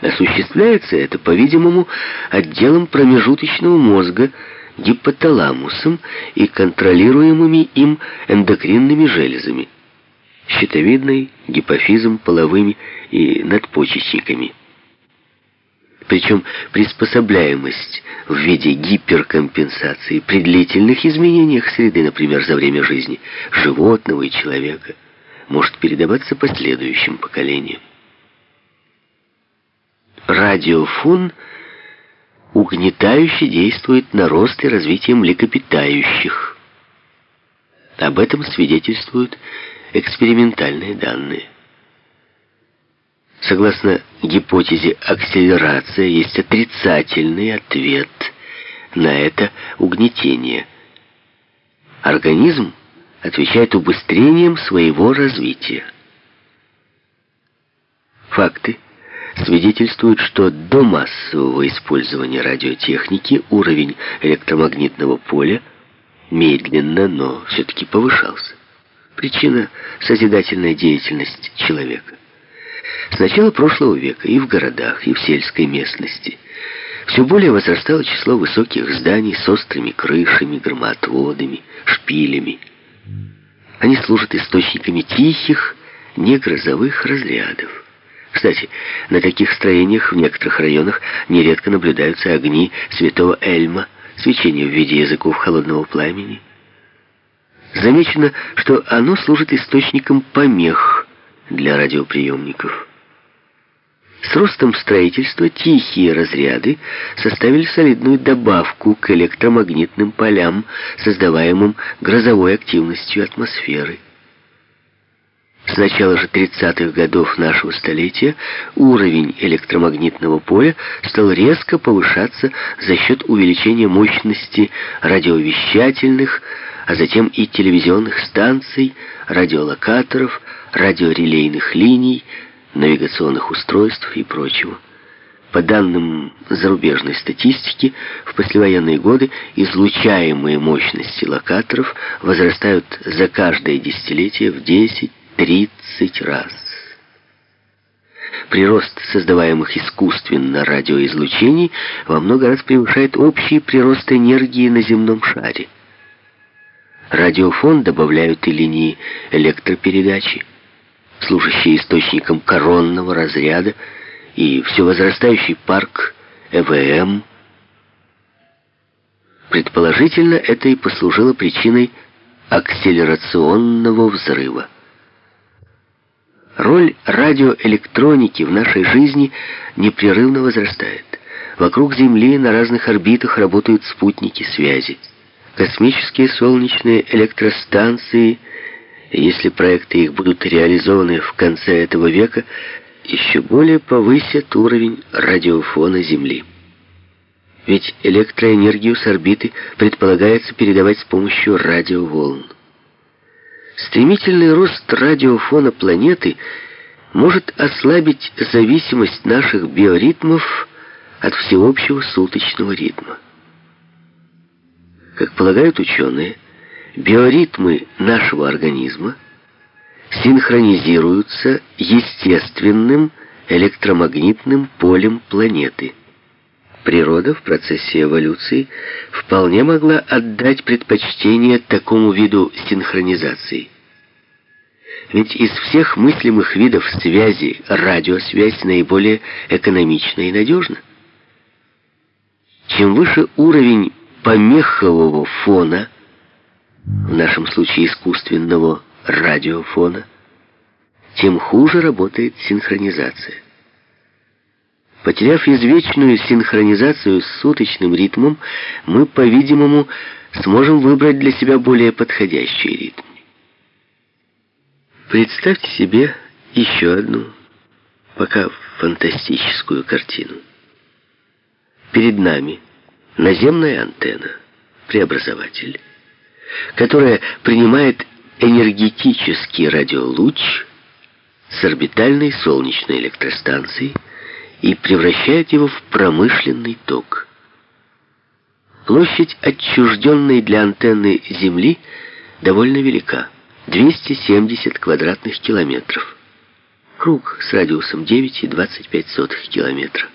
Осуществляется это, по-видимому, отделом промежуточного мозга, гипоталамусом и контролируемыми им эндокринными железами, щитовидной, гипофизом, половыми и надпочечниками. Причем приспособляемость в виде гиперкомпенсации при длительных изменениях среды, например, за время жизни животного и человека, может передаваться последующим поколениям. Радиофон угнетающе действует на рост и развитие млекопитающих. Об этом свидетельствуют экспериментальные данные. Согласно гипотезе, акселерация есть отрицательный ответ на это угнетение. Организм отвечает убыстрением своего развития. Факты свидетельствуют, что до массового использования радиотехники уровень электромагнитного поля медленно, но все-таки повышался. Причина – созидательная деятельность человека. С начала прошлого века и в городах, и в сельской местности все более возрастало число высоких зданий с острыми крышами, громоотводами, шпилями. Они служат источниками тихих, негрозовых разрядов. Кстати, на таких строениях в некоторых районах нередко наблюдаются огни святого Эльма, свечение в виде языков холодного пламени. Замечено, что оно служит источником помех для радиоприемников. С ростом строительства тихие разряды составили солидную добавку к электромагнитным полям, создаваемым грозовой активностью атмосферы. С начала же 30-х годов нашего столетия уровень электромагнитного поля стал резко повышаться за счет увеличения мощности радиовещательных, а затем и телевизионных станций, радиолокаторов, радиорелейных линий, навигационных устройств и прочего. По данным зарубежной статистики, в послевоенные годы излучаемые мощности локаторов возрастают за каждое десятилетие в 10 30 раз. Прирост создаваемых искусственно радиоизлучений во много раз превышает общий прирост энергии на земном шаре. Радиофон добавляют и линии электропередачи, служащие источником коронного разряда, и все возрастающий парк ЭВМ. Предположительно, это и послужило причиной акселерационного взрыва. Роль радиоэлектроники в нашей жизни непрерывно возрастает. Вокруг Земли на разных орбитах работают спутники связи. Космические солнечные электростанции, если проекты их будут реализованы в конце этого века, еще более повысят уровень радиофона Земли. Ведь электроэнергию с орбиты предполагается передавать с помощью радиоволн. Стремительный рост радиофона планеты может ослабить зависимость наших биоритмов от всеобщего суточного ритма. Как полагают ученые, биоритмы нашего организма синхронизируются естественным электромагнитным полем планеты. Природа в процессе эволюции вполне могла отдать предпочтение такому виду синхронизации. Ведь из всех мыслимых видов связи радиосвязь наиболее экономична и надежна. Чем выше уровень помехового фона, в нашем случае искусственного радиофона, тем хуже работает синхронизация. Потеряв извечную синхронизацию с суточным ритмом, мы, по-видимому, сможем выбрать для себя более подходящий ритм. Представьте себе еще одну, пока фантастическую картину. Перед нами наземная антенна, преобразователь, которая принимает энергетический радиолуч с орбитальной солнечной электростанции и превращает его в промышленный ток. Площадь отчужденной для антенны Земли довольно велика. 270 квадратных километров. Круг с радиусом 9,25 километра.